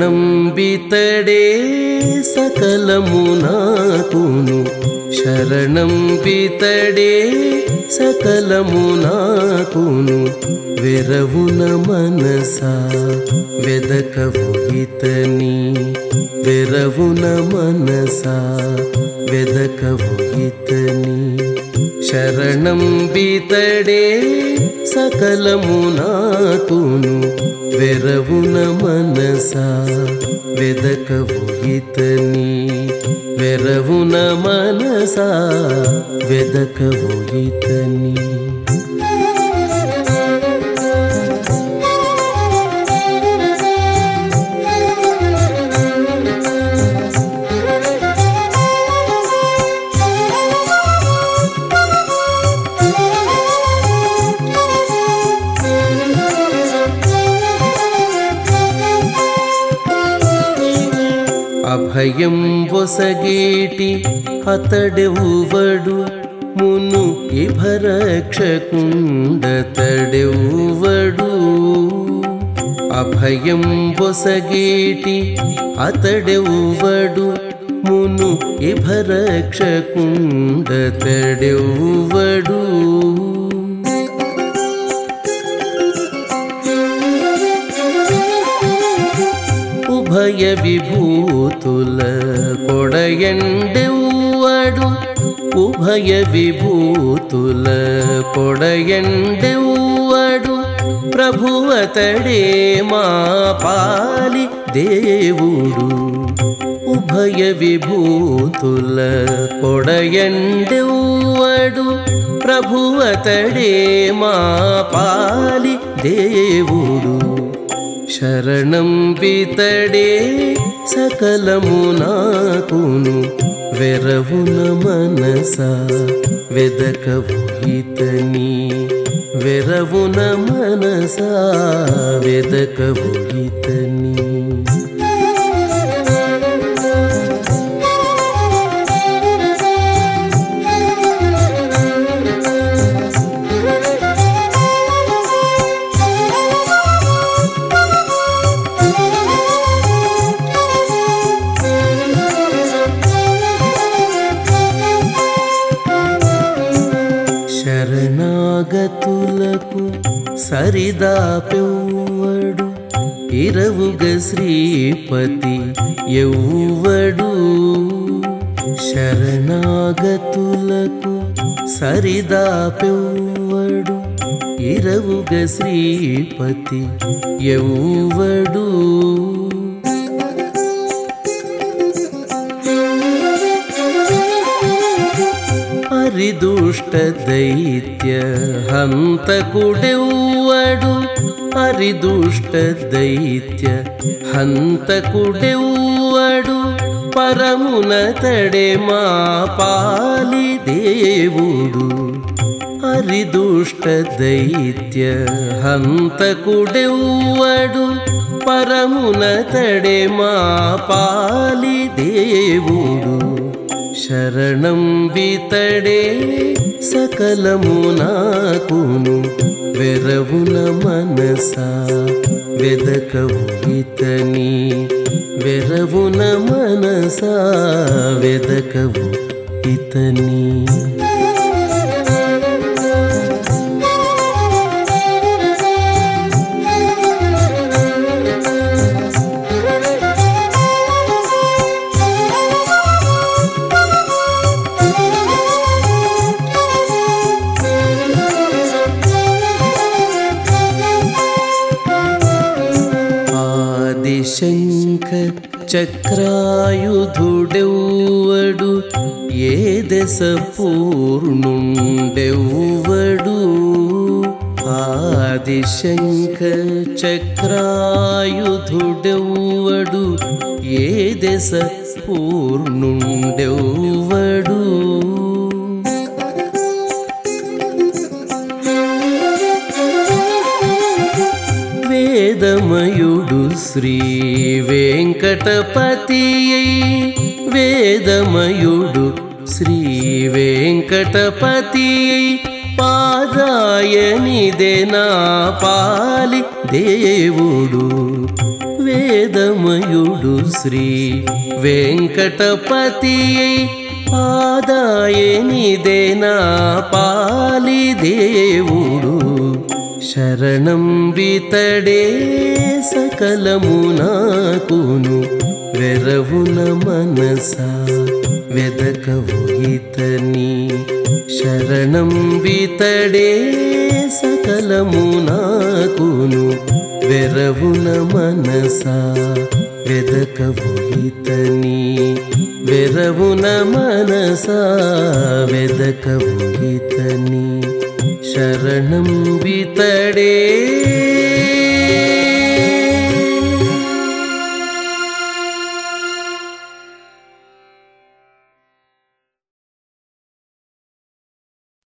శరణంబితడే సకలము నాకును. శరణంబితడే సకలము నాకును. వెరవున మనసా వెదకవు ఇతని వెరవున మనసా వెదకవు ఇతని శరణం బీతడే సకలము నాకును వెరవున మనసా వెదకవు ఇతని. వెరవున మనసా వెదకవు ఇతని. అభయం వొసగేటి అతడెవ్వడు మును ఇభరక్షకుండతడెవ్వడు అభయం వొసగేటి అతడెవ్వడు మును ఇభరక్షకుండతడెవ్వడు ఉభయ విభూతుల కొడయండెవ్వడు ఉభయ విభూతుల కొడయండెవ్వడు ప్రభువతడే మా పాలి దేవుడు ఉభయ విభూతుల కొడయండెవ్వడు ప్రభువతడే మా పాలి దేవుడు శరణం పితడే సకలము నాకును వెరవున మనసా వెదకవు ఇతని వెరవున మనసా వెదకవు ఇతని సరిదాపెవ్వడు ఇరవుగ శ్రీపతి ఎవ్వడు. శరణాగతులకు సరిదాపెవ్వడు ఇరవుగ శ్రీపతి ఎవ్వడు. హరిదుష్ట దైత్య హంతకుడెవ్వడు హరిదుష్ట దైత్య హంతకుడెవ్వడు పరమున తడే మా పాలి దేవుడు. హరిదుష్ట దైత్య హంతకుడెవ్వడు పరమున తడే మా పాలి దేవుడు. శరణం వితడే సకలము నాకును వెరవున మనసా వెదకవు ఇతని వెరవున మనసా వెదకవు ఇతని చక్రాయుధుడెవ్వడు? ఏ దశ పూర్ణుండెవ్వడు? ఆదిశంఖ చక్రాయుధుడెవ్వడు? ఏ దశ పూర్ణుండెవ్వడు? వేదమయుడు శ్రీ వెంకటపతి వేదమయుడు శ్రీ వెంకటపతి పాదాయనిదేనా పాలి దేవుడు. వేదమయుడు శ్రీ వెంకటపతి పాదాయనిదేనా పాలి దేవుడు. శరణం రితడే సకలము నాకును వెరవున మనసా వెదకవు ఇతని శరణం వితడే సకలము నాకును వెరవున మనసా వెదకవు ఇతని వెరవున మనసా వెదకవు ఇతని शरणं वितडे।